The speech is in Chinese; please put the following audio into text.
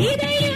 一对一